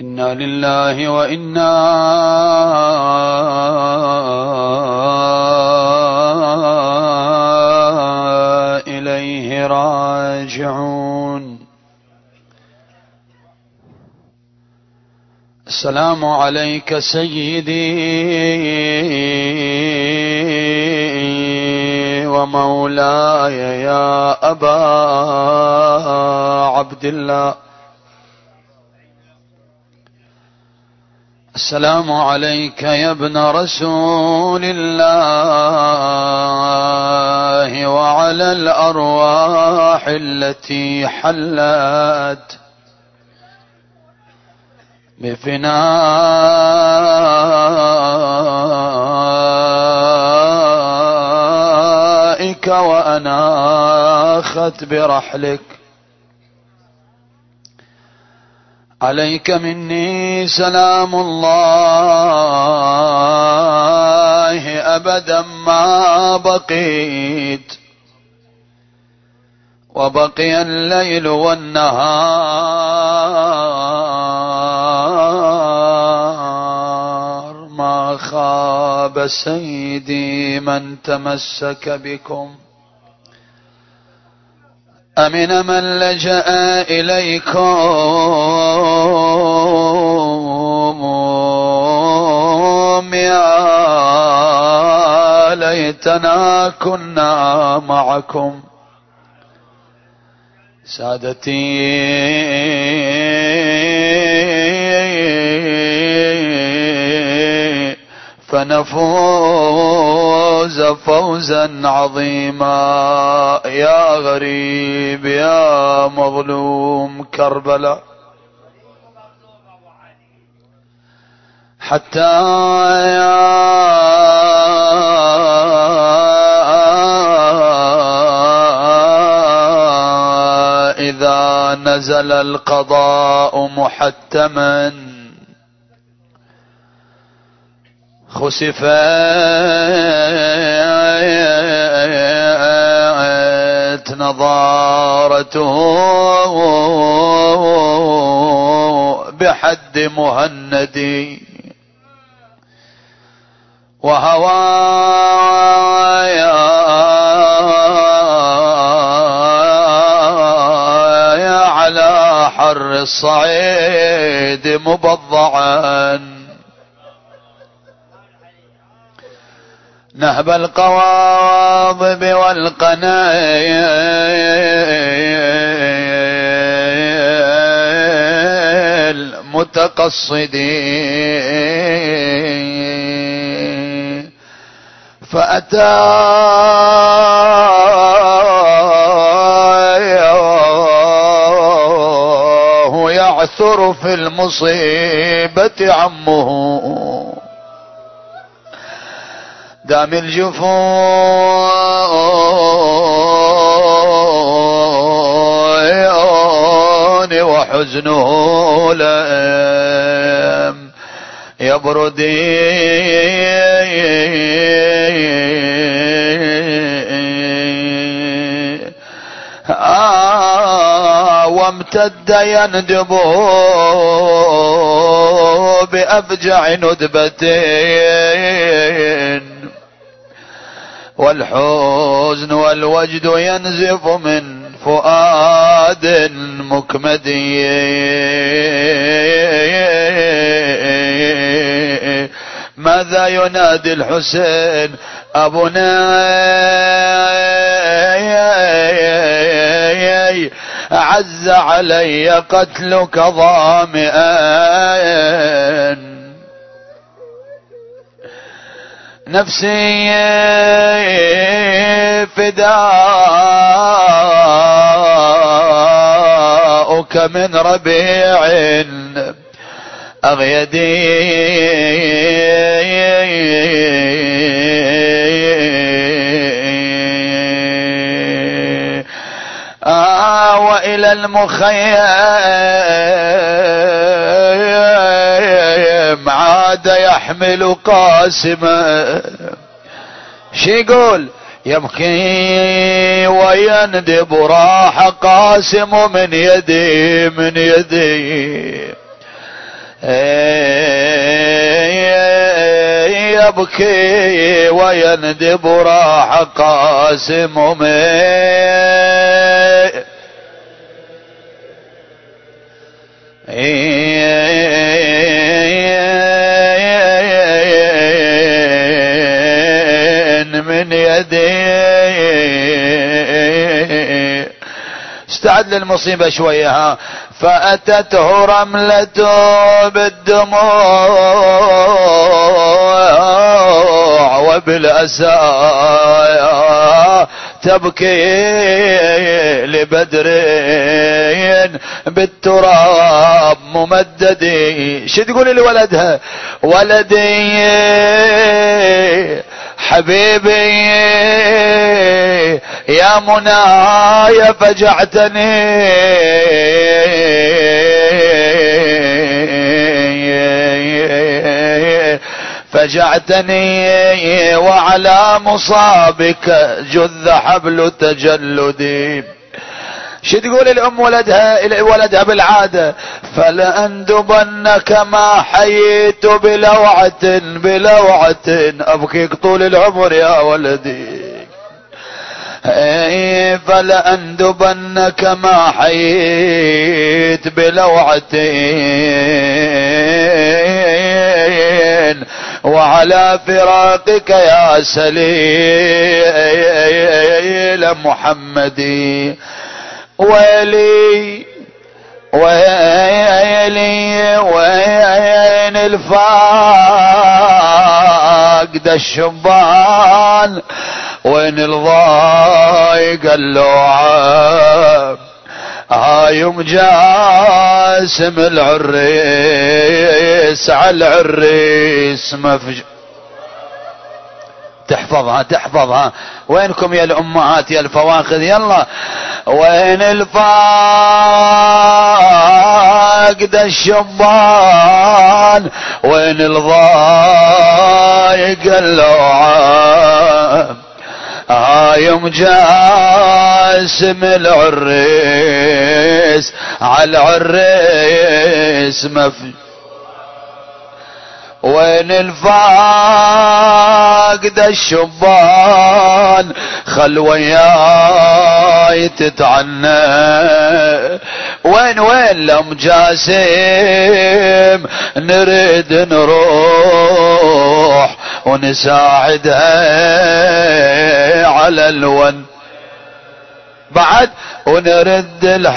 إنا لله وإنا إليه راجعون. السلام عليك سيدي ومولاي يا أبا عبد الله. السلام عليك يا ابن رسول الله وعلى الأرواح التي حلت بفنائك واناخت برحلك. عليك مني سلام الله. أبدا ما بقيت. وبقي الليل والنهار. ما خاب سيدي من تمسك بكم. أمن من لجأ إليكم. يا ليتنا كنا معكم. سادتي فنفوز فوزا عظيما. يا غريب يا مظلوم كربلاء. حتى يا إذا نزل القضاء محتما خسفت نظارته بحد مهندي وهوايا على حر الصعيد مبضعا. نهب القواضب والقنا المتقصدين فأتى يعثر في المصيبة عمه. دام الجفون وحزنه لم يبرد. آه وامتد يندبه بأفجع ندبتين والحزن والوجد ينزف من فؤاد مكمدي ماذا ينادي الحسين أبونا عز علي قتلك ظامئا. نفسي فداؤك من ربيع أغيدي. آه وإلى المخيم عاد يحمل قاسما. شي يقول؟ يبكي ويندب راح قاسم من يدي من يدي. يبكي ويندب راح قاسم من يدي. استعد للمصيبة شوية ها. فأتته رملة بالدموع وبالأسى تبكي لبدرين بالتراب ممددي شو تقولي لولدها؟ ولدي. حبيبي يا مناي فجعتني. فجعتني وعلى مصابك جذ حبل تجلدي. شو تقول الأم ولدها؟ ولدها بالعادة. فلأندبنك ما حييت بلوعة بلوعة. أبكيك طول العمر يا ولدي. فلأندبنك ما حييت بلوعة. وعلى فراقك يا سليل محمدي. ويلي ويلي وين الفاقد الشبان. وين الضايق اللوعه هايم جاسم العريس على العريس مفج تحفظها تحفظها. وينكم يا الأمهات يا الفواخذ يلا. وين الفاقد الشبان؟ وين الضايق اللوعان هايم جاسم العريس على العريس مفي وين الفاقد الشبان؟ خل وياي تتعنى. وين وين لم جاسم؟ نريد نروح ونساعدها على الون. بعد ونرد الحافة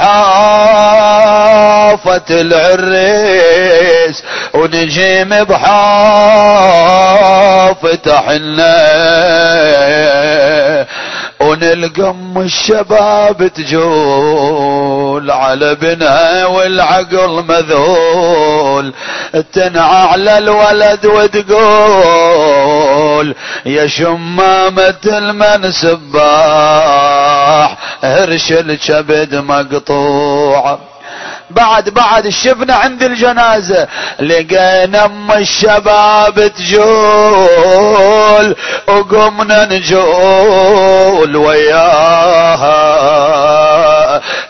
العريس ونجيم بحافة حنا. ونلقم الشباب تجول على بنها والعقل مذهول تنعى على الولد وتقول يا شمامة المن سباح هرش الكبد مقطوع. بعد بعد شفنا عند الجنازة لقينا أم الشباب تجول وقمنا نجول وياها.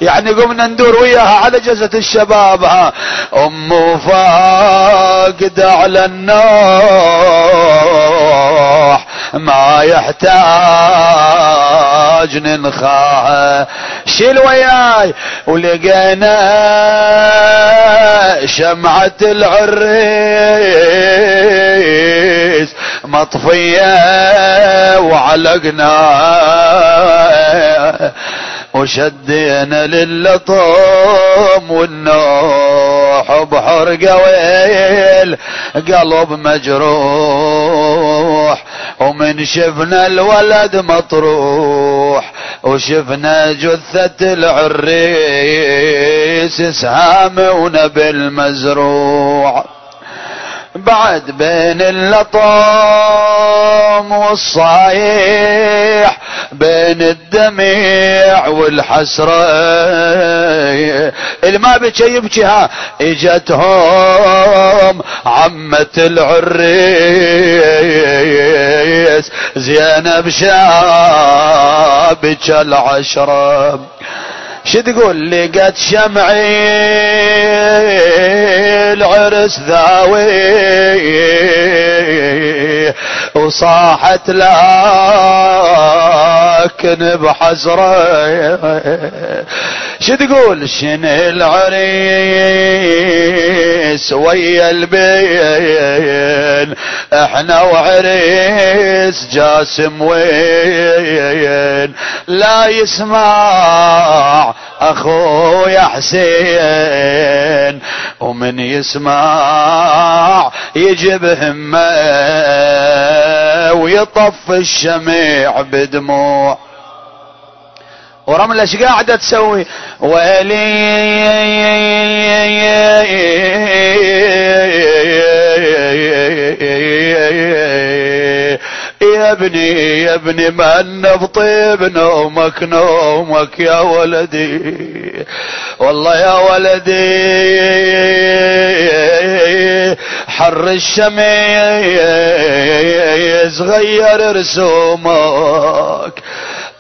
يعني قمنا ندور وياها على جزة الشباب. ها أم فاقد على النوح. ما يحتاج ننخاها. شيل وياي ولقينا شمعة العريس مطفية وعلقنا. وشدينا للطوم والنوح بحرقة ويل قلب مجروح. ومن شفنا الولد مطروح وشفنا جثة العريس سهام ونبل مزروع بعد بين اللطام والصايح بين الدميع والحسرة الما بكي يبكي ها إجتهم عمة العريس. زينب شابك العشرة شو تقول لقت شمعي؟ العريس فارس ذاوي وصاحت لكن بحزره. شو تقول؟ شن العريس ويا البين؟ إحنا وعريس جاسم وين؟ لا يسمع أخويا حسين ومن يسمع يجيب همه ويطف الشميع بدموع. ورملة إيش قاعدة تسوي. ويلي يا ابني يا ابني من بطيب نومك نومك يا ولدي. والله يا ولدي حر الشمس غير رسومك.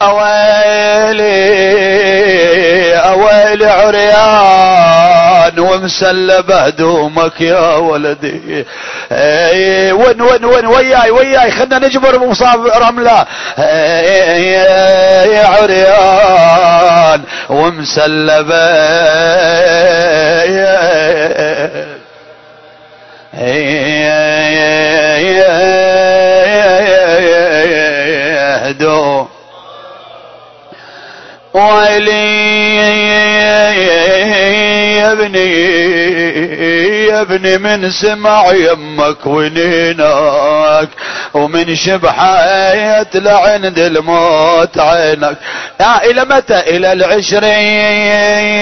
أويلي أويلي عريان ومسلب هدومك يا ولدي. إي ون ون ون وياي وياي خلنا نجبر مصاب رملة. يا عريان ومسلب هدوم ابني من سمع يمك ونينك ومن شبحية لعند الموت عينك. يا إلى متى؟ إلى العشرين.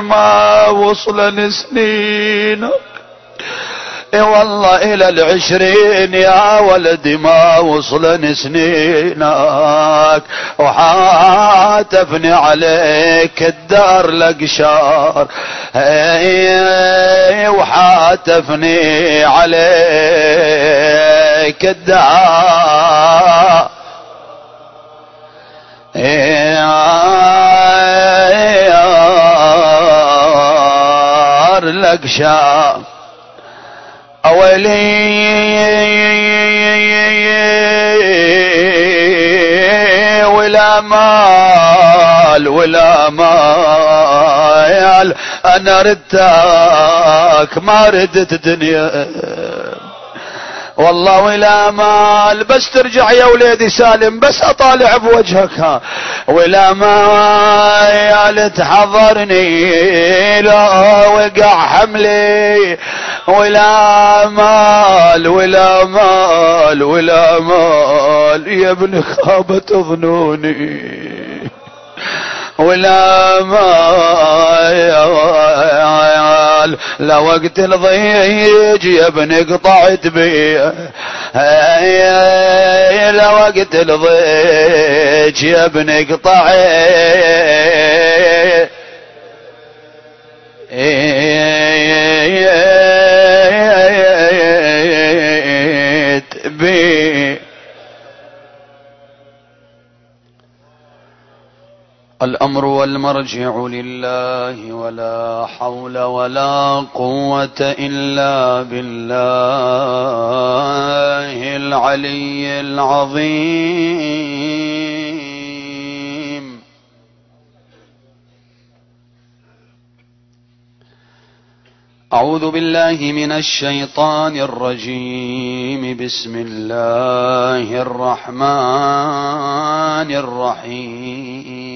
ما وصل سنينك والله إلى العشرين يا ولدي ما وصلن سنينك وحاتفني عليك الدار لقشار وحاتفني عليك الدار لقشار أولي ولا مال ولا مال أنا ردتك ما ردت دنيا. والله ولا مال بس ترجع يا وليدي سالم بس أطالع بوجهك. ها ولا مال تحضرني لا وقع حملي. ولا مال ولا مال ولا مال يا ابن خابت ظنوني ولا مال لا وقت الضيج يا ابن قطعت بي. لا وقت الضيج يا ابن قطعت بي. الأمر والمرجع لله ولا حول ولا قوة إلا بالله العلي العظيم. أعوذ بالله من الشيطان الرجيم. بسم الله الرحمن الرحيم.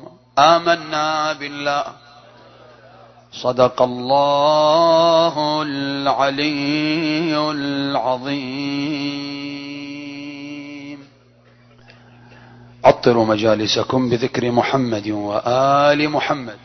آمنا بالله. صدق الله العلي العظيم. عطروا مجالسكم بذكر محمد وآل محمد.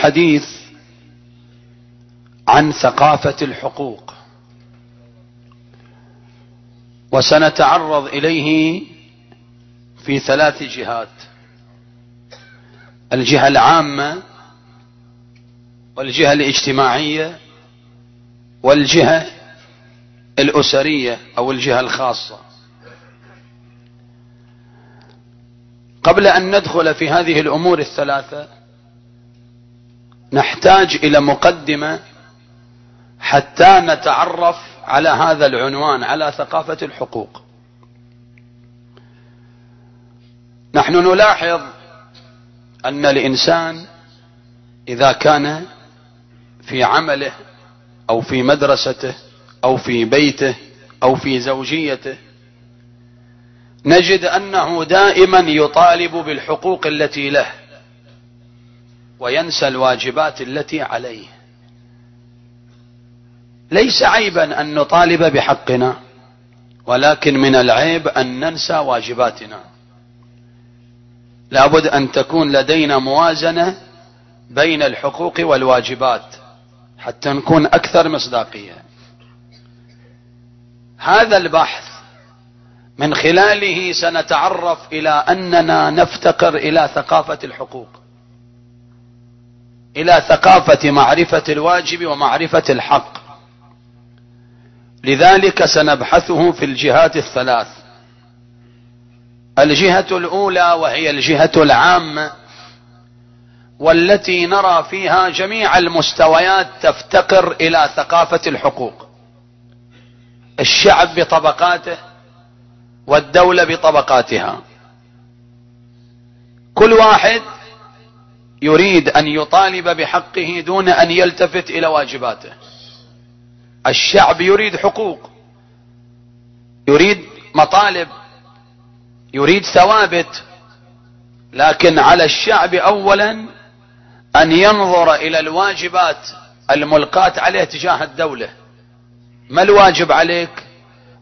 الحديث عن ثقافة الحقوق. وسنتعرض إليه في ثلاث جهات. الجهة العامة والجهة الاجتماعية والجهة الأسرية أو الجهة الخاصة. قبل أن ندخل في هذه الأمور الثلاثة نحتاج إلى مقدمة حتى نتعرف على هذا العنوان على ثقافة الحقوق. نحن نلاحظ أن الإنسان إذا كان في عمله أو في مدرسته أو في بيته أو في زوجيته نجد أنه دائما يطالب بالحقوق التي له. وينسى الواجبات التي عليه. ليس عيبا أن نطالب بحقنا ولكن من العيب أن ننسى واجباتنا. لابد أن تكون لدينا موازنة بين الحقوق والواجبات حتى نكون أكثر مصداقية. هذا البحث من خلاله سنتعرف إلى أننا نفتقر إلى ثقافة الحقوق. إلى ثقافة معرفة الواجب ومعرفة الحق. لذلك سنبحثه في الجهات الثلاث. الجهة الأولى وهي الجهة العامة والتي نرى فيها جميع المستويات تفتقر إلى ثقافة الحقوق. الشعب بطبقاته والدولة بطبقاتها. كل واحد يريد أن يطالب بحقه دون أن يلتفت إلى واجباته. الشعب يريد حقوق يريد مطالب يريد ثوابت لكن على الشعب اولا أن ينظر إلى الواجبات الملقاة عليه تجاه الدولة. ما الواجب عليك؟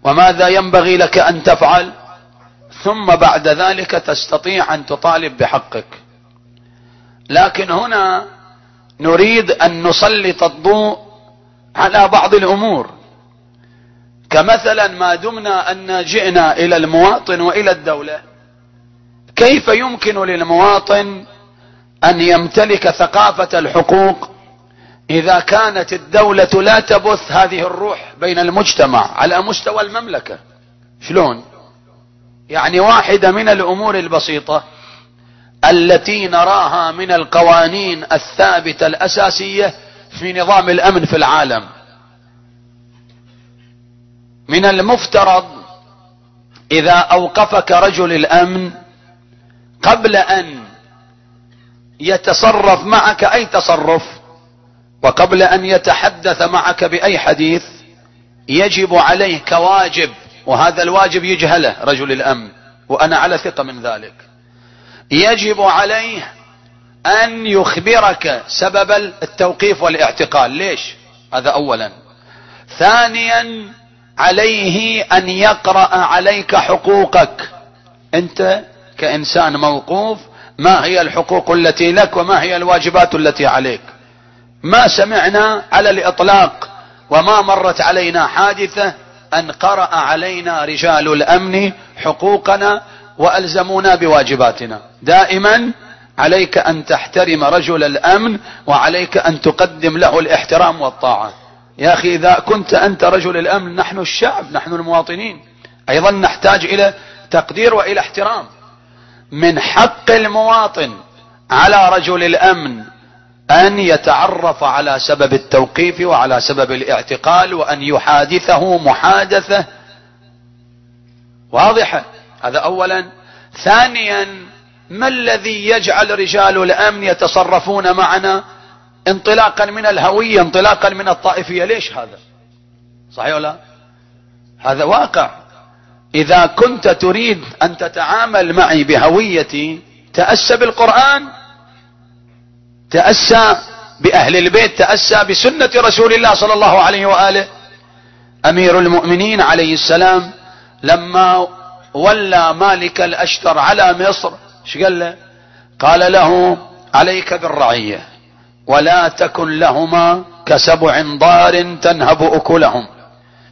وماذا ينبغي لك أن تفعل؟ ثم بعد ذلك تستطيع أن تطالب بحقك. لكن هنا نريد أن نسلط الضوء على بعض الأمور. كمثلا ما دمنا أن جئنا إلى المواطن وإلى الدولة. كيف يمكن للمواطن أن يمتلك ثقافة الحقوق إذا كانت الدولة لا تبث هذه الروح بين المجتمع على مستوى المملكة؟ شلون؟ يعني واحدة من الأمور البسيطة. التي نراها من القوانين الثابتة الأساسية في نظام الأمن في العالم. من المفترض إذا أوقفك رجل الأمن قبل أن يتصرف معك أي تصرف وقبل أن يتحدث معك بأي حديث يجب عليه كواجب وهذا الواجب يجهله رجل الأمن وأنا على ثقة من ذلك. يجب عليه أن يخبرك سبب التوقيف والاعتقال. ليش؟ هذا اولا. ثانيا عليه أن يقرأ عليك حقوقك. أنت كإنسان موقوف ما هي الحقوق التي لك وما هي الواجبات التي عليك؟ ما سمعنا على الإطلاق وما مرت علينا حادثة أن قرأ علينا رجال الأمن حقوقنا وألزمونا بواجباتنا. دائما عليك أن تحترم رجل الأمن وعليك أن تقدم له الإحترام والطاعة. يا أخي إذا كنت أنت رجل الأمن نحن الشعب نحن المواطنين. أيضا نحتاج إلى تقدير وإلى احترام. من حق المواطن على رجل الأمن أن يتعرف على سبب التوقيف وعلى سبب الاعتقال وأن يحادثه محادثة. واضحة هذا اولا. ثانيا ما الذي يجعل رجال الأمن يتصرفون معنا انطلاقا من الهوية انطلاقا من الطائفية؟ ليش هذا؟ صحيح ولا؟ هذا واقع. إذا كنت تريد أن تتعامل معي بهويتي تأسى بالقرآن تأسى بأهل البيت تأسى بسنة رسول الله صلى الله عليه وآله. أمير المؤمنين عليه السلام لما ولى مالك الأشتر على مصر إيش قال له؟ قال له عليك بالرعية ولا تكن لهما كسبع ضار تنهب أكلهم.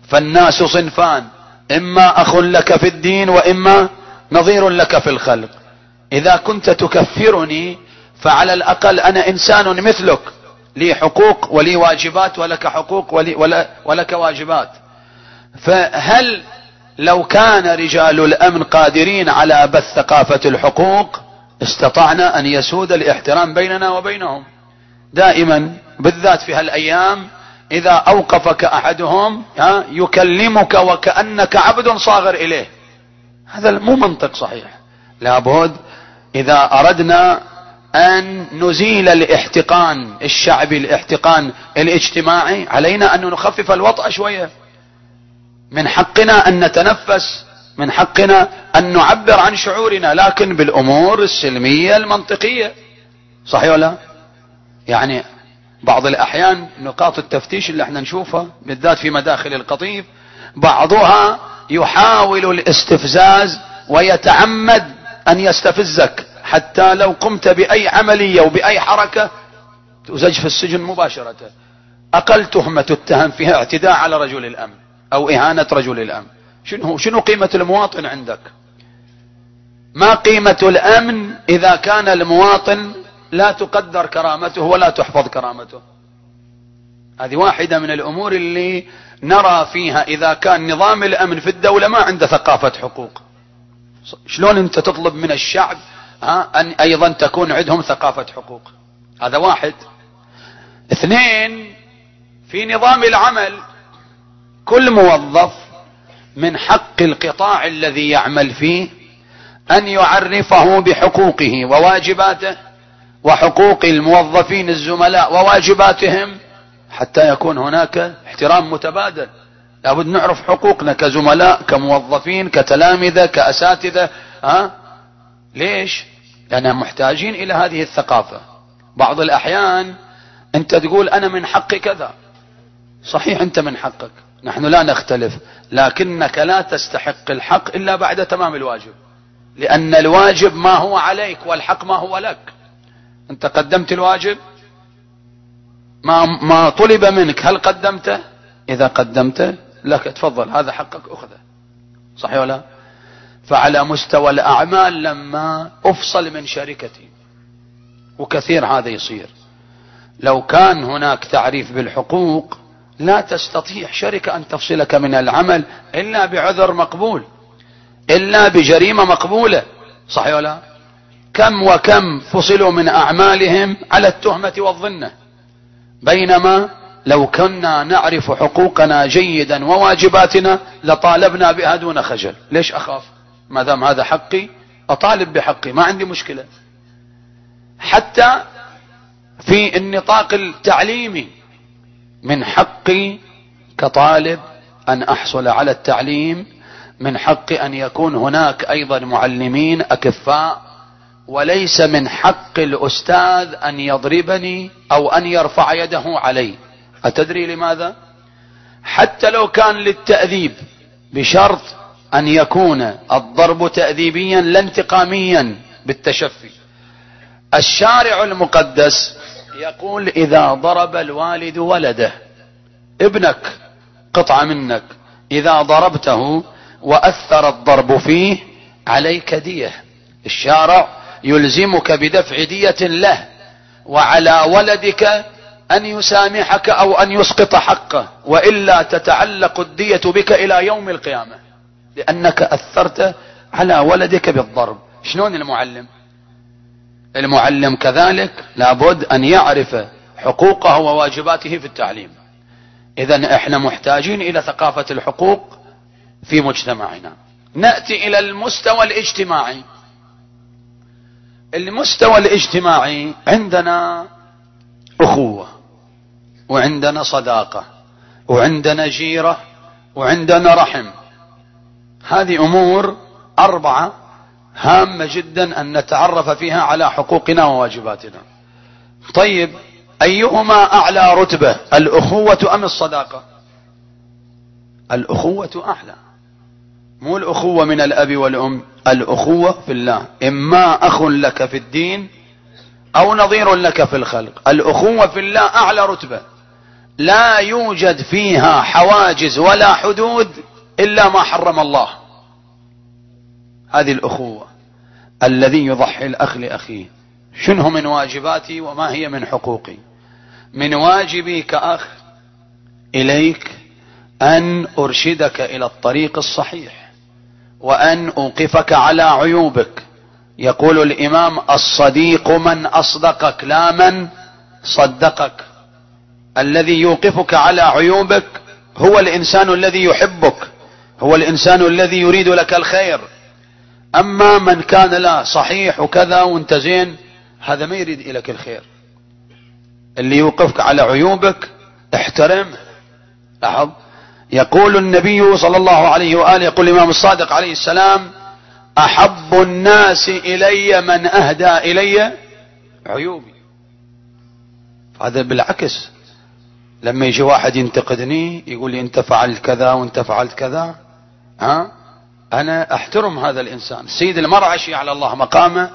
فالناس صنفان إما أخ لك في الدين وإما نظير لك في الخلق. إذا كنت تكفرني فعلى الأقل أنا إنسان مثلك. لي حقوق ولي واجبات ولك حقوق ولي ولك واجبات. فهل لو كان رجال الأمن قادرين على بث ثقافة الحقوق استطعنا أن يسود الإحترام بيننا وبينهم. دائما بالذات في هالأيام إذا أوقفك أحدهم يكلمك وكأنك عبد صاغر إليه. هذا مو منطق صحيح. لابد إذا أردنا أن نزيل الاحتقان الشعبي الاحتقان الاجتماعي علينا أن نخفف الوطأ شوية. من حقنا أن نتنفس من حقنا أن نعبر عن شعورنا لكن بالأمور السلمية المنطقية. صحيح ولا؟ يعني بعض الأحيان نقاط التفتيش اللي إحنا نشوفها بالذات في مداخل القطيف بعضها يحاول الاستفزاز ويتعمد أن يستفزك حتى لو قمت بأي عملية وبأي حركة تزج في السجن مباشرة. أقل تهمة تتهم فيها اعتداء على رجل الأمن. أو إهانة رجل الأمن. شنو, شنو قيمة المواطن عندك؟ ما قيمة الأمن إذا كان المواطن لا تقدر كرامته ولا تحفظ كرامته. هذه واحدة من الأمور اللي نرى فيها إذا كان نظام الأمن في الدولة ما عنده ثقافة حقوق. شلون أنت تطلب من الشعب ها أن أيضا تكون عندهم ثقافة حقوق؟ هذا واحد. اثنين في نظام العمل كل موظف من حق القطاع الذي يعمل فيه أن يعرفه بحقوقه وواجباته وحقوق الموظفين الزملاء وواجباتهم حتى يكون هناك احترام متبادل. لابد نعرف حقوقنا كزملاء كموظفين كتلامذة كأساتذة ها؟ ليش؟ لأننا محتاجين إلى هذه الثقافة. بعض الأحيان أنت تقول أنا من حقي كذا. صحيح أنت من حقك. نحن لا نختلف لكنك لا تستحق الحق إلا بعد تمام الواجب. لأن الواجب ما هو عليك والحق ما هو لك. أنت قدمت الواجب؟ ما, ما طلب منك هل قدمته؟ إذا قدمته لك تفضل هذا حقك أخذه. صحيح ولا؟ فعلى مستوى الأعمال لما أفصل من شركتي. وكثير هذا يصير. لو كان هناك تعريف بالحقوق لا تستطيع شركة أن تفصلك من العمل إلا بعذر مقبول إلا بجريمة مقبولة. صحيح ولا؟ كم وكم فصلوا من أعمالهم على التهمة والظنة. بينما لو كنا نعرف حقوقنا جيدا وواجباتنا لطالبنا بها دون خجل. ليش أخاف؟ ما دام هذا حقي أطالب بحقي ما عندي مشكلة. حتى في النطاق التعليمي من حقي كطالب أن أحصل على التعليم من حقي أن يكون هناك أيضا معلمين أكفاء وليس من حق الأستاذ أن يضربني أو أن يرفع يده علي. أتدري لماذا؟ حتى لو كان للتأديب بشرط أن يكون الضرب تأديبيا لا انتقاميا بالتشفي. الشارع المقدس يقول إذا ضرب الوالد ولده ابنك قطعة منك إذا ضربته وأثر الضرب فيه عليك دية. الشارع يلزمك بدفع دية له وعلى ولدك أن يسامحك أو أن يسقط حقه وإلا تتعلق الدية بك إلى يوم القيامة لأنك أثرت على ولدك بالضرب. شلون المعلم؟ المعلم كذلك لابد أن يعرف حقوقه وواجباته في التعليم. إذا إحنا محتاجين إلى ثقافة الحقوق في مجتمعنا. نأتي إلى المستوى الاجتماعي. المستوى الاجتماعي عندنا أخوة وعندنا صداقة وعندنا جيرة وعندنا رحم. هذه أمور أربعة هامة جدا أن نتعرف فيها على حقوقنا وواجباتنا. طيب أيهما أعلى رتبة الأخوة أم الصداقة؟ الأخوة أعلى. مو الأخوة من الأب والأم الأخوة في الله. إما أخ لك في الدين أو نظير لك في الخلق. الأخوة في الله أعلى رتبة. لا يوجد فيها حواجز ولا حدود إلا ما حرم الله. هذه الأخوة الذي يضحي الأخ لأخيه. شنو من واجباتي وما هي من حقوقي؟ من واجبي كأخ إليك أن أرشدك إلى الطريق الصحيح وأن أوقفك على عيوبك. يقول الإمام الصديق من أصدقك لا من صدقك. الذي يوقفك على عيوبك هو الإنسان الذي يحبك هو الإنسان الذي يريد لك الخير. أما من كان لا صحيح وكذا وانت زين هذا ما يريد لك الخير. اللي يوقفك على عيوبك احترمه لاحظ؟ يقول النبي صلى الله عليه وآله يقول الإمام الصادق عليه السلام أحب الناس إلي من أهدى إلي عيوبي. هذا بالعكس لما يجي واحد ينتقدني يقول لي أنت فعلت كذا وأنت فعلت كذا ها؟ أنا أحترم هذا الإنسان. سيد المرعشي على الله مقامه.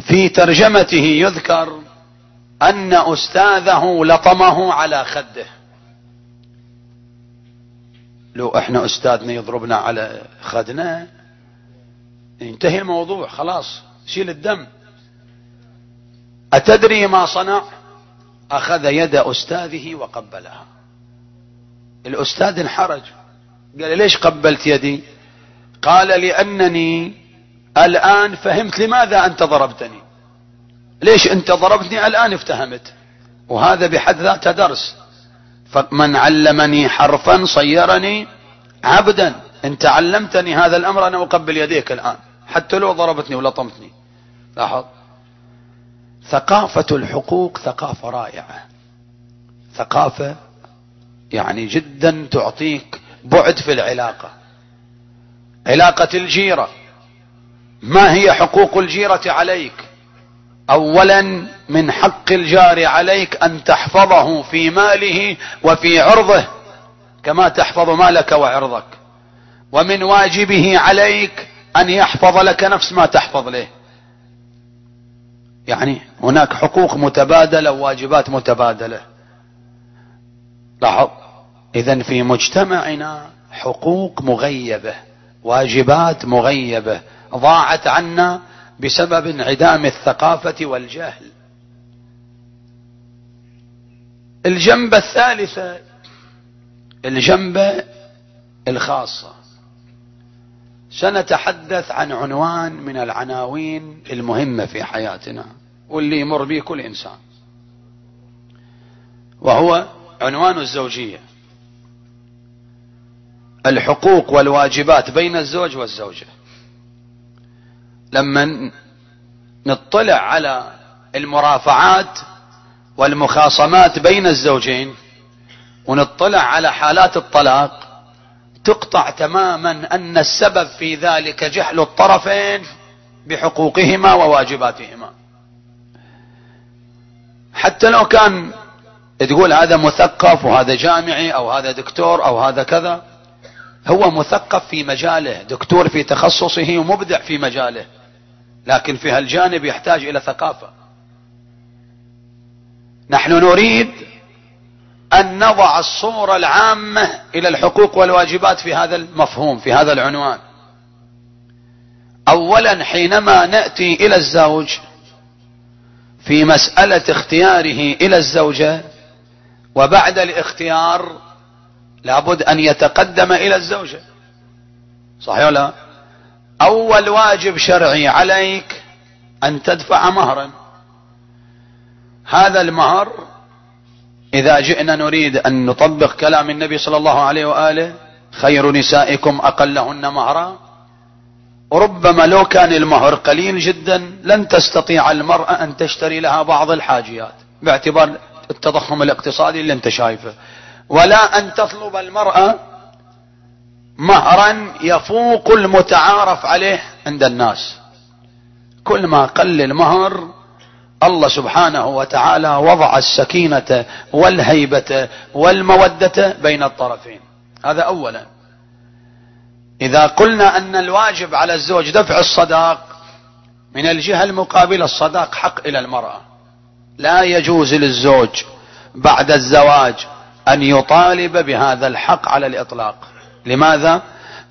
في ترجمته يذكر أن أستاذه لطمه على خده. لو إحنا أستاذنا يضربنا على خدنا ينتهي الموضوع خلاص شيل الدم. أتدري ما صنع؟ أخذ يد أستاذه وقبلها. الأستاذ انحرج. قال ليش قبلت يدي؟ قال لأنني الآن فهمت لماذا أنت ضربتني. ليش أنت ضربتني؟ الآن افتهمت. وهذا بحد ذاته درس. فمن علمني حرفا صيرني عبدا. انت علمتني هذا الأمر أنا أقبل يديك الآن. حتى لو ضربتني ولطمتني لاحظ. ثقافة الحقوق ثقافة رائعة. ثقافة يعني جدا تعطيك بعد في العلاقة. علاقة الجيرة. ما هي حقوق الجيرة عليك؟ اولا من حق الجار عليك أن تحفظه في ماله وفي عرضه كما تحفظ مالك وعرضك. ومن واجبه عليك أن يحفظ لك نفس ما تحفظ له. يعني هناك حقوق متبادلة وواجبات متبادلة. لاحظ؟ إذا في مجتمعنا حقوق مغيبة واجبات مغيبة ضاعت عنا بسبب انعدام الثقافة والجهل. الجنبة الثالثة الجنبة الخاصة. سنتحدث عن عنوان من العناوين المهمة في حياتنا واللي يمر به كل إنسان وهو عنوان الزوجية. الحقوق والواجبات بين الزوج والزوجة. لما نطلع على المرافعات والمخاصمات بين الزوجين ونطلع على حالات الطلاق تقطع تماما أن السبب في ذلك جهل الطرفين بحقوقهما وواجباتهما. حتى لو كان تقول هذا مثقف وهذا جامعي أو هذا دكتور أو هذا كذا هو مثقف في مجاله دكتور في تخصصه ومبدع في مجاله لكن في هالجانب يحتاج إلى ثقافة. نحن نريد أن نضع الصورة العامة إلى الحقوق والواجبات في هذا المفهوم في هذا العنوان. اولا حينما نأتي إلى الزوج في مسألة اختياره إلى الزوجة وبعد الاختيار لابد أن يتقدم إلى الزوجة صحيح ولا؟ أول واجب شرعي عليك أن تدفع مهرا. هذا المهر إذا جئنا نريد أن نطبق كلام النبي صلى الله عليه وآله خير نسائكم أقلهن مهرا. ربما لو كان المهر قليل جدا لن تستطيع المرأة أن تشتري لها بعض الحاجيات باعتبار التضخم الاقتصادي اللي أنت شايفه. ولا أن تطلب المرأة مهرا يفوق المتعارف عليه عند الناس. كل ما قل المهر الله سبحانه وتعالى وضع السكينة والهيبة والمودة بين الطرفين. هذا اولا. إذا قلنا أن الواجب على الزوج دفع الصداق من الجهة المقابلة الصداق حق إلى المرأة. لا يجوز للزوج بعد الزواج أن يطالب بهذا الحق على الإطلاق. لماذا؟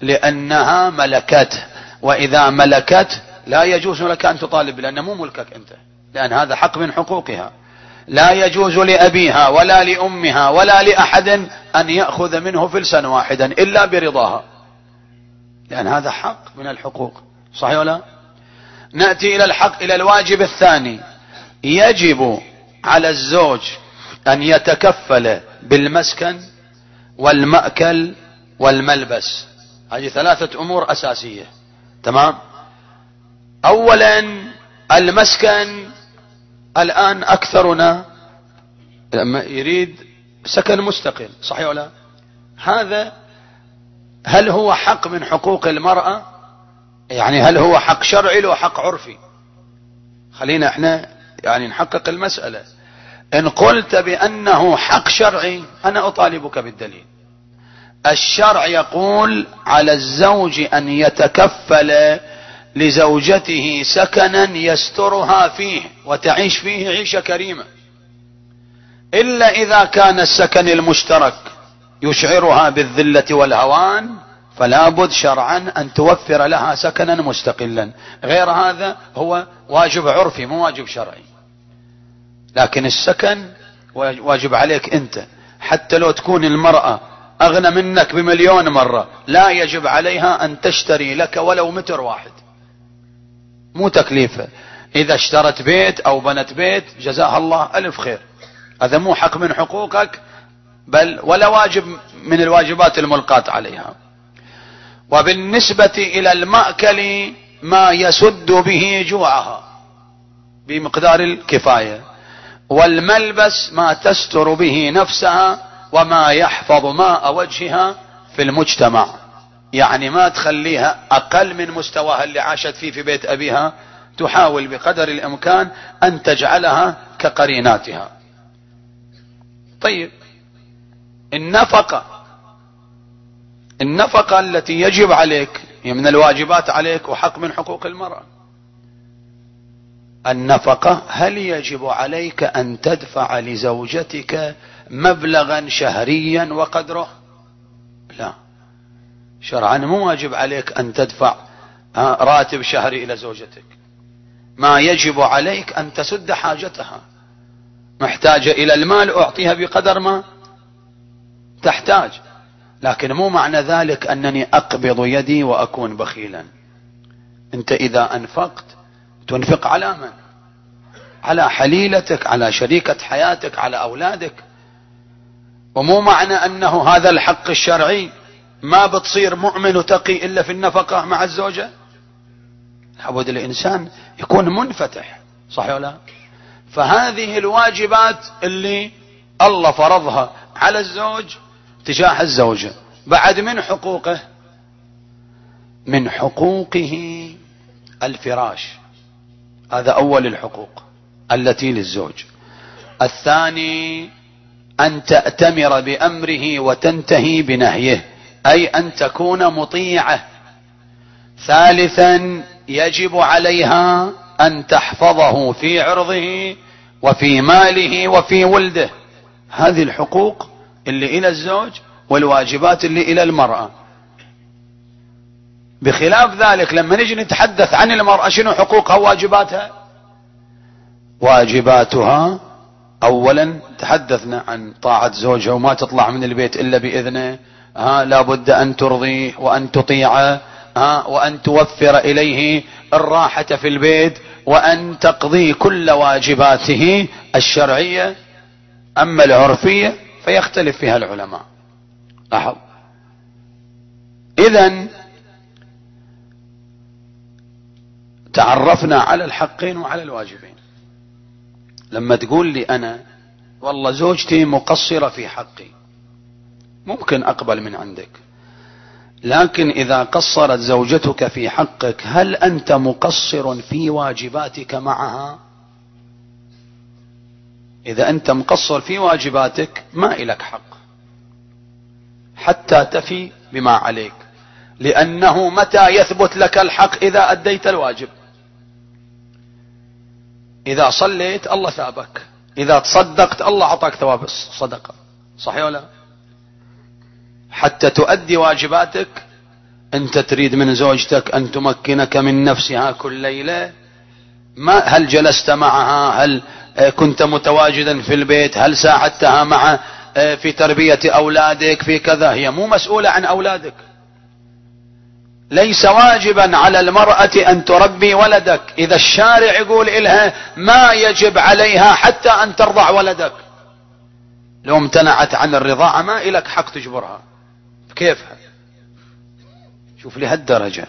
لأنها ملكته وإذا ملكته لا يجوز لك أن تطالب لأنه مو ملكك أنت. لأن هذا حق من حقوقها. لا يجوز لأبيها ولا لأمها ولا لأحد أن يأخذ منه فلسا واحدا إلا برضاها. لأن هذا حق من الحقوق. صحيح ولا؟ نأتي إلى الحق إلى الواجب الثاني. يجب على الزوج أن يتكفل بالمسكن والمأكل والملبس. هذه ثلاثة أمور أساسية. تمام؟ اولا المسكن. الآن أكثرنا. لما يريد سكن مستقل صحيح ولا؟ هذا هل هو حق من حقوق المرأة؟ يعني هل هو حق شرعي لو حق عرفي؟ خلينا إحنا يعني نحقق المسألة. إن قلت بأنه حق شرعي أنا أطالبك بالدليل. الشرع يقول على الزوج أن يتكفل لزوجته سكنا يسترها فيه وتعيش فيه عيشة كريمة. إلا إذا كان السكن المشترك يشعرها بالذلة والهوان فلا بد شرعا أن توفر لها سكنا مستقلا. غير هذا هو واجب عرفي مو واجب شرعي. لكن السكن واجب عليك انت. حتى لو تكون المرأة أغنى منك بمليون مرة لا يجب عليها أن تشتري لك ولو متر واحد. مو تكليفة. إذا اشترت بيت أو بنت بيت جزاها الله ألف خير. هذا مو حق من حقوقك بل ولا واجب من الواجبات الملقاة عليها. وبالنسبة إلى المأكل ما يسد به جوعها بمقدار الكفاية. والملبس ما تستر به نفسها وما يحفظ ماء وجهها في المجتمع. يعني ما تخليها أقل من مستواها اللي عاشت فيه في بيت أبيها تحاول بقدر الإمكان أن تجعلها كقريناتها. طيب النفقة النفقة التي يجب عليك هي من الواجبات عليك وحق من حقوق المرأة. النفقة هل يجب عليك أن تدفع لزوجتك مبلغا شهريا وقدره؟ لا. شرعا مو واجب عليك أن تدفع راتب شهري إلى زوجتك. ما يجب عليك أن تسد حاجتها. محتاجة إلى المال أعطيها بقدر ما تحتاج. لكن مو معنى ذلك أنني أقبض يدي وأكون بخيلا. أنت إذا أنفقت تنفق على من؟ على حليلتك على شريكة حياتك على أولادك. ومو معنى أنه هذا الحق الشرعي. ما بتصير مؤمن وتقي إلا في النفقة مع الزوجة؟ لابد الإنسان يكون منفتح صح ولا فهذه الواجبات اللي الله فرضها على الزوج تجاه الزوجة. بعد من حقوقه؟ من حقوقه الفراش. هذا أول الحقوق التي للزوج. الثاني أن تأتمر بأمره وتنتهي بنهيه أي أن تكون مطيعة. ثالثا يجب عليها أن تحفظه في عرضه وفي ماله وفي ولده. هذه الحقوق اللي إلى الزوج والواجبات اللي إلى المرأة. بخلاف ذلك لما نجي نتحدث عن المرأة شنو حقوقها؟ وواجباتها واجباتها اولا تحدثنا عن طاعة زوجها وما تطلع من البيت إلا بإذنه ها لابد أن ترضيه وأن تطيعه ها وأن توفر إليه الراحة في البيت وأن تقضي كل واجباته الشرعية. أما العرفية فيختلف فيها العلماء. لاحظ. اذا تعرفنا على الحقين وعلى الواجبين. لما تقول لي أنا والله زوجتي مقصرة في حقي. ممكن أقبل من عندك. لكن إذا قصرت زوجتك في حقك هل أنت مقصر في واجباتك معها؟ إذا أنت مقصر في واجباتك ما إلك حق. حتى تفي بما عليك. لأنه متى يثبت لك الحق إذا أديت الواجب؟ إذا صليت الله ثابك. إذا تصدقت الله أعطاك ثواب الصدقة. صحيح ولا حتى تؤدي واجباتك أنت تريد من زوجتك أن تمكنك من نفسها كل ليلة. ما هل جلست معها؟ هل كنت متواجدا في البيت؟ هل ساعدتها مع في تربية أولادك؟ في كذا. هي مو مسؤولة عن أولادك. ليس واجبا على المرأة أن تربي ولدك. إذا الشارع يقول إلها ما يجب عليها حتى أن ترضع ولدك. لو امتنعت عن الرضاعة ما إلك حق تجبرها. كيفها؟ شوف لهالدرجة.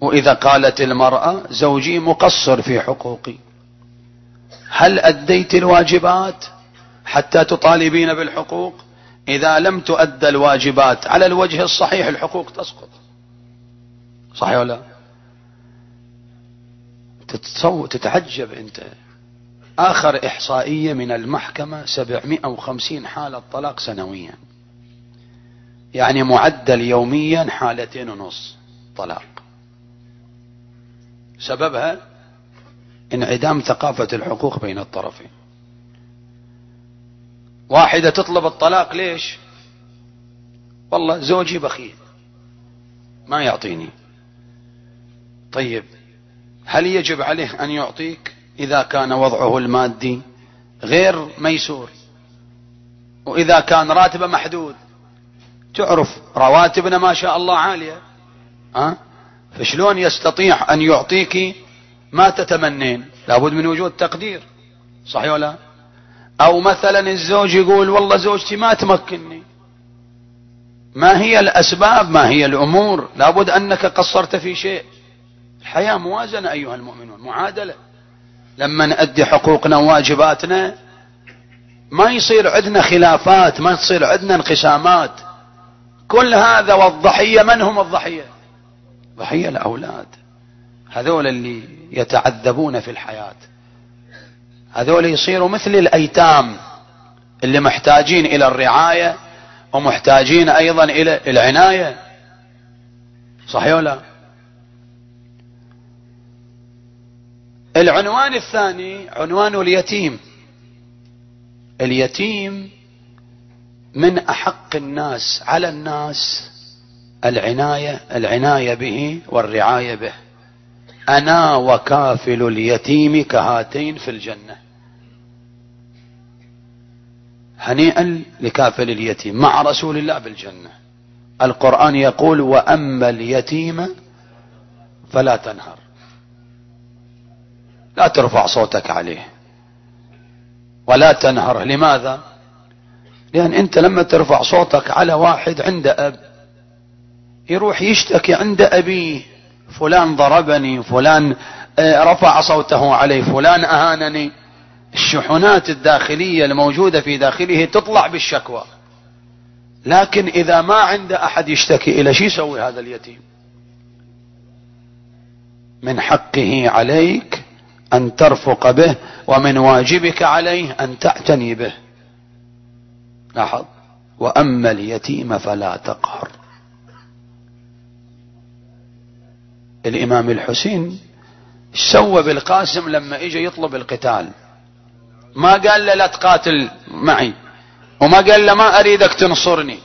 وإذا قالت المرأة زوجي مقصر في حقوقي. هل أديت الواجبات حتى تطالبين بالحقوق؟ إذا لم تؤد الواجبات على الوجه الصحيح الحقوق تسقط. صحيح ولا تتعجب انت. آخر إحصائية من المحكمة 750 حالة طلاق سنويا. يعني معدل يوميا حالتين ونص طلاق. سببها انعدام ثقافة الحقوق بين الطرفين. واحدة تطلب الطلاق ليش؟ والله زوجي بخيل ما يعطيني. طيب هل يجب عليه أن يعطيك إذا كان وضعه المادي غير ميسور؟ وإذا كان راتبه محدود؟ تعرف رواتبنا ما شاء الله عالية ها؟ فشلون يستطيع أن يعطيك ما تتمنين؟ لابد من وجود تقدير صحيح ولا؟ أو مثلا الزوج يقول والله زوجتي ما تمكنني. ما هي الأسباب؟ ما هي الأمور؟ لابد أنك قصرت في شيء. الحياة موازنة أيها المؤمنون معادلة. لما نأدي حقوقنا وواجباتنا ما يصير عندنا خلافات ما تصير عندنا انقسامات. كل هذا والضحية من هم الضحية؟ ضحية الأولاد. هذول اللي يتعذبون في الحياة. هذول يصيروا مثل الأيتام اللي محتاجين إلى الرعاية ومحتاجين أيضا إلى العناية. صحيح ولا؟ العنوان الثاني عنوان اليتيم. اليتيم من أحق الناس على الناس العناية العناية به والرعاية به. أنا وكافل اليتيم كهاتين في الجنة. هنيئا لكافل اليتيم مع رسول الله بالجنة. القرآن يقول وأما اليتيم فلا تنهر. لا ترفع صوتك عليه. ولا تنهره لماذا؟ لأن أنت لما ترفع صوتك على واحد عنده أب يروح يشتكي عند أبيه فلان ضربني فلان آه، رفع صوته علي فلان أهانني. الشحنات الداخلية الموجودة في داخله تطلع بالشكوى. لكن إذا ما عنده أحد يشتكي إلى شو يسوي هذا اليتيم؟ من حقه عليك أن ترفق به ومن واجبك عليه أن تعتني به. لاحظ؟ وأما اليتيم فلا تقهر. الإمام الحسين سوى بالقاسم لما اجى يطلب القتال. ما قال له لا تقاتل معي وما قال له ما أريدك تنصرني.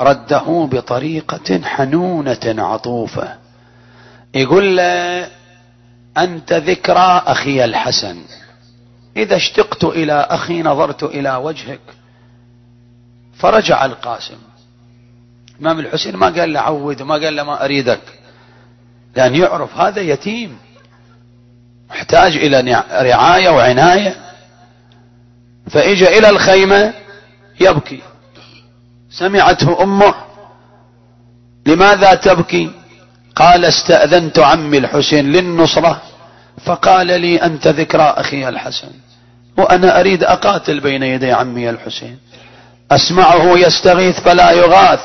رده بطريقة حنونة عطوفة. يقول له أنت ذكرى أخي الحسن. إذا اشتقت إلى أخي نظرت إلى وجهك فرجع القاسم. إمام الحسين ما قال له عود وما قال له ما أريدك. لأن يعرف هذا يتيم. محتاج إلى رعاية وعناية. فإجا إلى الخيمة يبكي. سمعته أمه لماذا تبكي؟ قال استأذنت عمي الحسين للنصرة فقال لي أنت ذكرى أخي الحسن وأنا أريد أقاتل بين يدي عمي الحسين أسمعه يستغيث فلا يغاث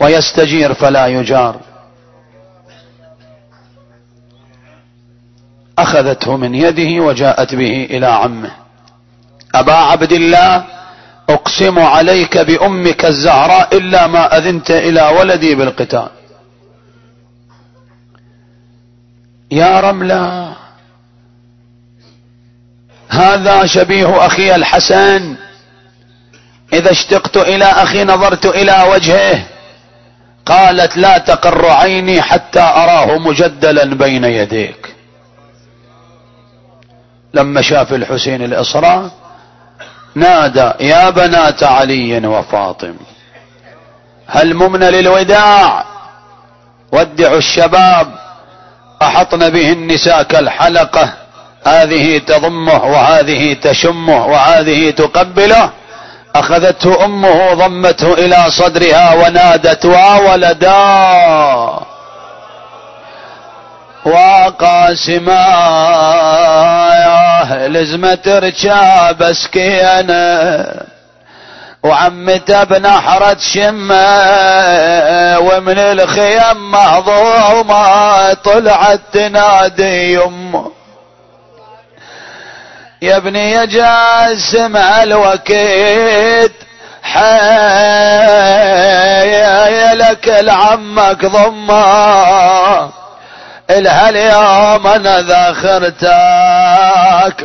ويستجير فلا يجار أخذته من يده وجاءت به إلى عمه أبا عبد الله أقسم عليك بأمك الزهراء إلا ما أذنت إلى ولدي بالقتال يا رملة. هذا شبيه أخي الحسن. إذا اشتقت إلى أخي نظرت إلى وجهه. قالت لا تقر عيني حتى أراه مجدلا بين يديك. لما شاف الحسين الإصرار نادى يا بنات علي وفاطم هل ممن للوداع؟ ودعوا الشباب. أحطن به النساء كالحلقة. هذه تضمه وهذه تشمه وهذه تقبله. أخذته أمه ضمته إلى صدرها ونادت وولدا وقاسما لزمة رجاب اسكينا وعمته بنحرة شمة ومن الخيم مهضومة طلعت تنادي يمه. يا ابني يا جاسم الوكيد حي لك لعمك ضمة. الها اليوم أنا ذاخرتك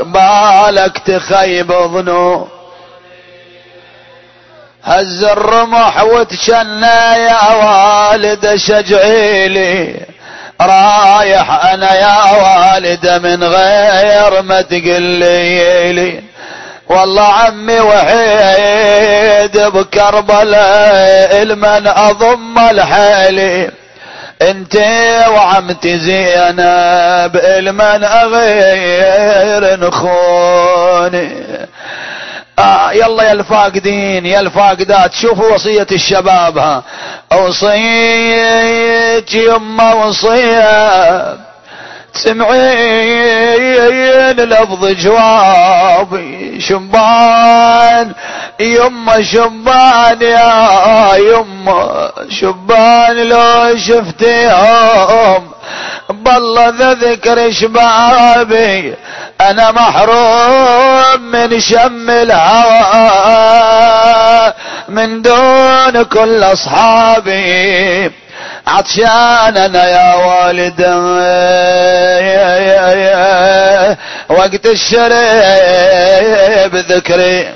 بالك تخيب ظنو هز الرمح وتشنى يا والد شجعي لي رايح أنا يا والد من غير ما تقلي لي. والله عمي وحيد بكربلاء المن أضم الحليب انت وعمتي زينب إلمن اغير نخوني. آه يلا يا الفاقدين يا الفاقدات شوفوا وصية الشباب ها. وصية يما وصية سمعين لفظ جوابي شبان يما شبان يا يما شبان لو شفتيهم. بالله ذا ذكر شبابي أنا محروم من شم الهوى. من دون كل أصحابي. عطشان أنا يا والد يا يا يا وقت الشريب ذكري.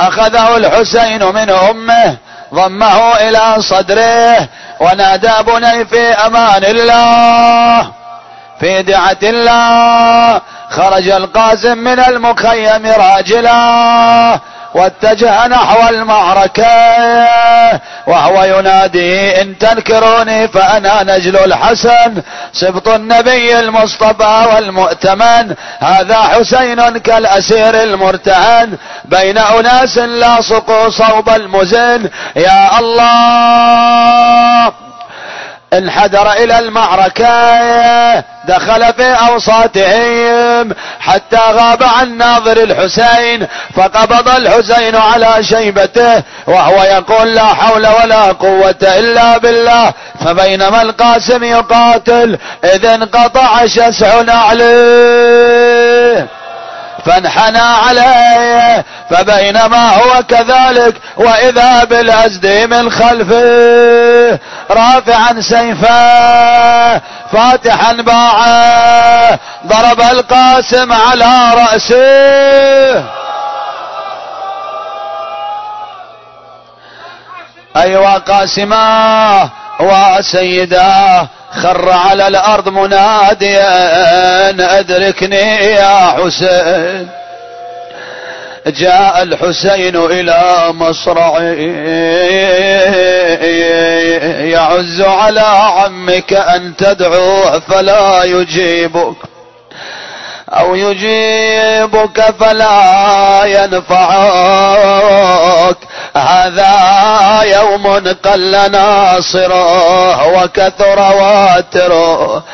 أخذه الحسين من أمه. ضمه إلى صدره ونادى بني في أمان الله. في دعة الله. خرج القاسم من المخيم راجلا. واتجه نحو المعركة وهو ينادي إن تنكروني فأنا نجل الحسن سبط النبي المصطفى والمؤتمن هذا حسين كالأسير المرتهن بين أناس لاصقوا صوب المزن يا الله! انحدر إلى المعركة. دخل في أوساطهم. حتى غاب عن ناظر الحسين. فقبض الحسين على شيبته. وهو يقول لا حول ولا قوة إلا بالله. فبينما القاسم يقاتل إذ انقطع شسع نعله. فانحنى عليه فبينما هو كذلك وإذا بالأزد من خلفه رافعا سيفه فاتحا باعه ضرب القاسم على رأسه. ايوا قاسماه وسيداه خر على الأرض مناديا أدركني يا حسين. جاء الحسين إلى مصرعي يعز على عمك أن تدعوه فلا يجيبك. أو يجيبك فلا ينفعك. هذا يوم قل ناصره وكثر واتره.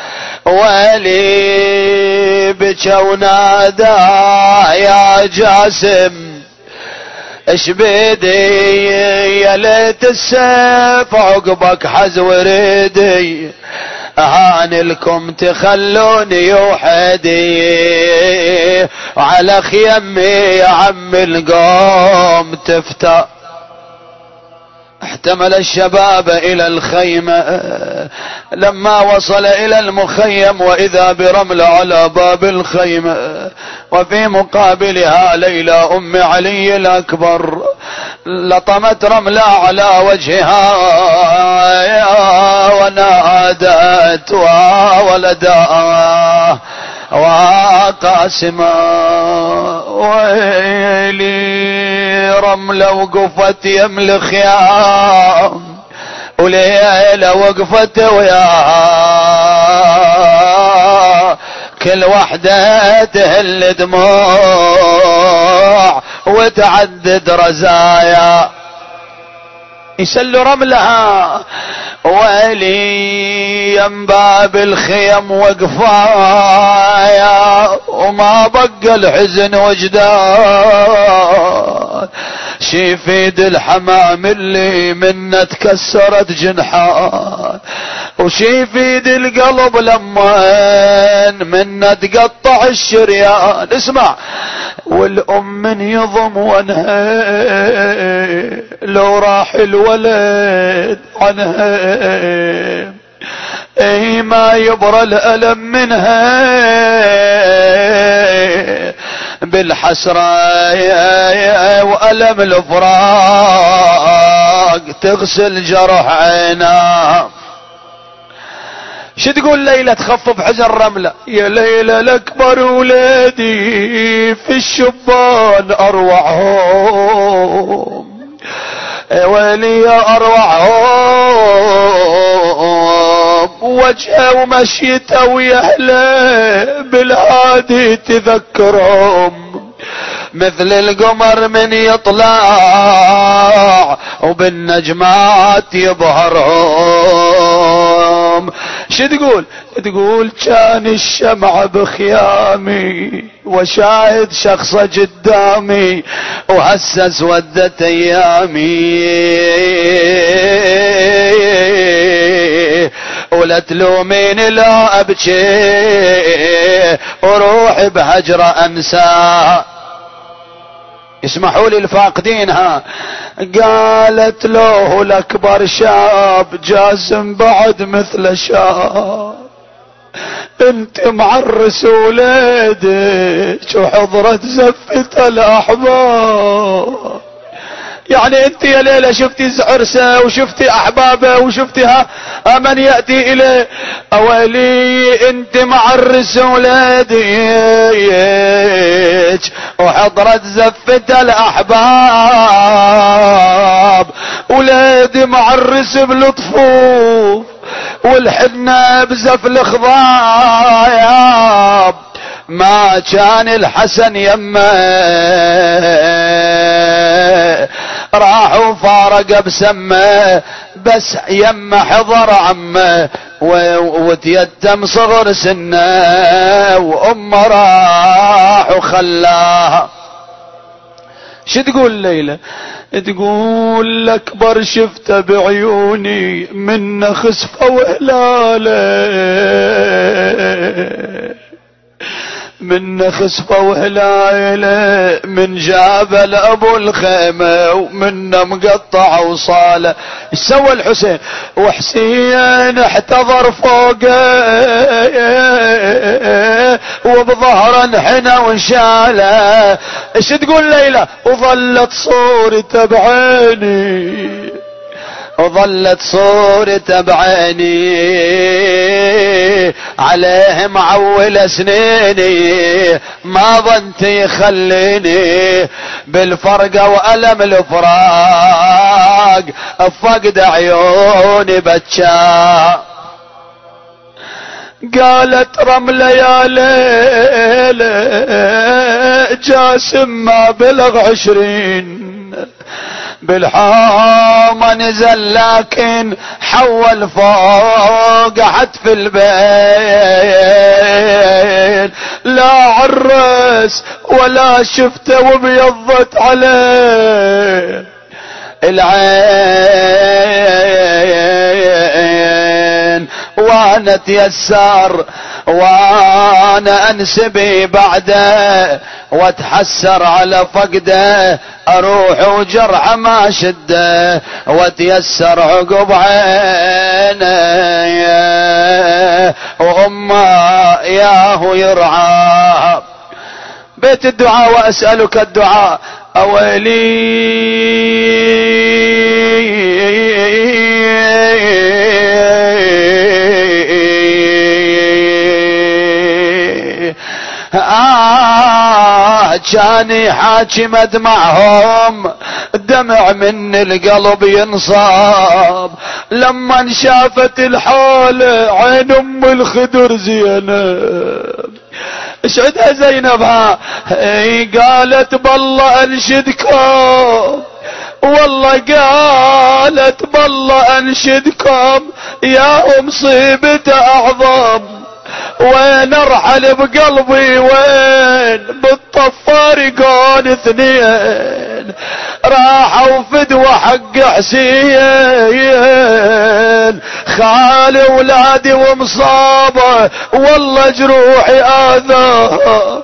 ولي بك ونادى يا جاسم اش بيدي يا ليت السيف عقبك حز وريدي هاني لكم تخلوني وحدي. على خيمي يا عم القوم تفتح احتمل الشباب إلى الخيمة. لما وصل إلى المخيم وإذا برمل على باب الخيمة. وفي مقابلها ليلى أم علي الأكبر. لطمت رملة على وجهها ونادت وولدها وقاسما ويلي رملة وقفت يمل خيام وليلة وقفت وياها كل وحدة تهل دموع وتعدد رزايا. يسلوا رملها. ويلي باب الخيم وقفايا وما بقى الحزن وجدان شيفيد الحمام اللي منة تكسرت جنحان وشيفيد القلب لما منه تقطع الشريان. اسمع. والأم من يضم ونها لو راح الولد عنها. أي ما يبرى الألم منها بالحسرة وألم الفراق تغسل جرح عيناه. شو تقول ليلى تخفف حزن رملة؟ يا ليلى الأكبر ولادي في الشبان أروعهم. ويلي أروعهم؟ وجهه ومشيته ويهله بالهادي تذكرهم. مثل القمر من يطلع وبالنجمات يظهرهم شو تقول؟ تقول كان الشمع بخيامي وشاهد شخصه قدامي وهسه اسودت أيامي. ولا تلومين لا أبكي وروحي بهجرة أنسى. اسمحوا لي الفاقدينها قالت له الأكبر شاب جاسم بعد مثل شاب. انت معرس ولادك وحضرت زفة الأحباب. يعني انت يا ليلى شفتي عرسة وشفتي أحبابة وشفتي من يأتي اليه أولي انت معرس ولاديك وحضرت زفة الأحباب ولادي معرس بلطفوف والحنة بزف الخضاياب ما كان الحسن يمه راح وفارق بسمه بس يمه حضر عمه وتيتم صغر سنه وأمه راح وخلاها. شو تقول ليلى؟ تقول الاكبر شفته بعيوني من خسفه وهلاله من خسفة وهلايلة من جابل ابو الخيمة ومن مقطع وصالة. سوى الحسين؟ وحسين احتضر فوقه وبظهره انحنى وانشاله. إيش تقول ليلى؟ وظلت صورته بعيني وظلت صورته بعيني. عليه معول سنيني. ما ظنت يخليني بالفرقة وألم الفراق. فقد عيوني بتشا قالت رملة يا ليلة جاسم ما بلغ عشرين. بالحومة نزل لكن حول فوق حتف البيت. لا عرس ولا شفته وبيضت عليه. العين وأنا تيسر وأنا انسبي بعده واتحسر على فقده أروح وجرح ما شده واتيسر عقب عينه وأمه ياهو يرعى. بيت الدعاء وأسألك الدعاء اويلي آه جاني حاكم معهم دمع من القلب ينصاب. لما شافت الحول عين أم الخدر زينب. اشعدها زينب ها قالت بالله أنشدكم. والله قالت بالله أنشدكم. يا مصيبة أعظم. وين أرحل بقلبي؟ وين بالطفار يقول اثنين؟ راحوا فدوة حق حسين. خالي ولادي ومصابة والله جروحي اذى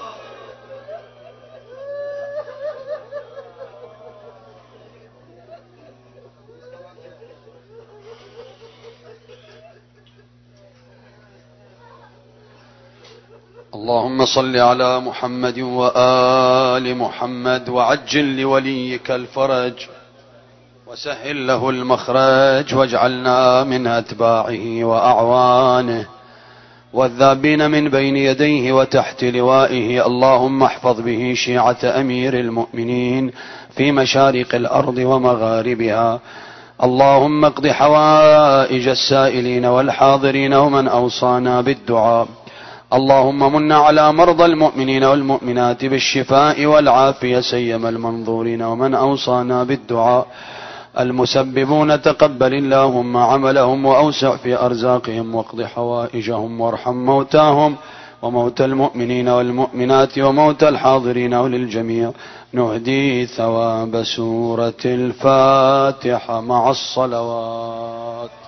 اللهم صل على محمد وآل محمد وعجل لوليك الفرج وسهل له المخرج واجعلنا من أتباعه وأعوانه والذابين من بين يديه وتحت لوائه اللهم احفظ به شيعة أمير المؤمنين في مشارق الأرض ومغاربها اللهم اقض حوائج السائلين والحاضرين ومن أوصانا بالدعاء اللهم من على مرضى المؤمنين والمؤمنات بالشفاء والعافية سيما المنظورين ومن أوصانا بالدعاء. المسببون تقبل اللهم عملهم وأوسع في أرزاقهم واقض حوائجهم وارحم موتاهم وموتى المؤمنين والمؤمنات وموتى الحاضرين وللجميع. نهدي ثواب سورة الفاتحة مع الصلوات.